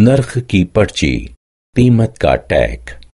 नर्ख की पर्ची कीमत का टैग।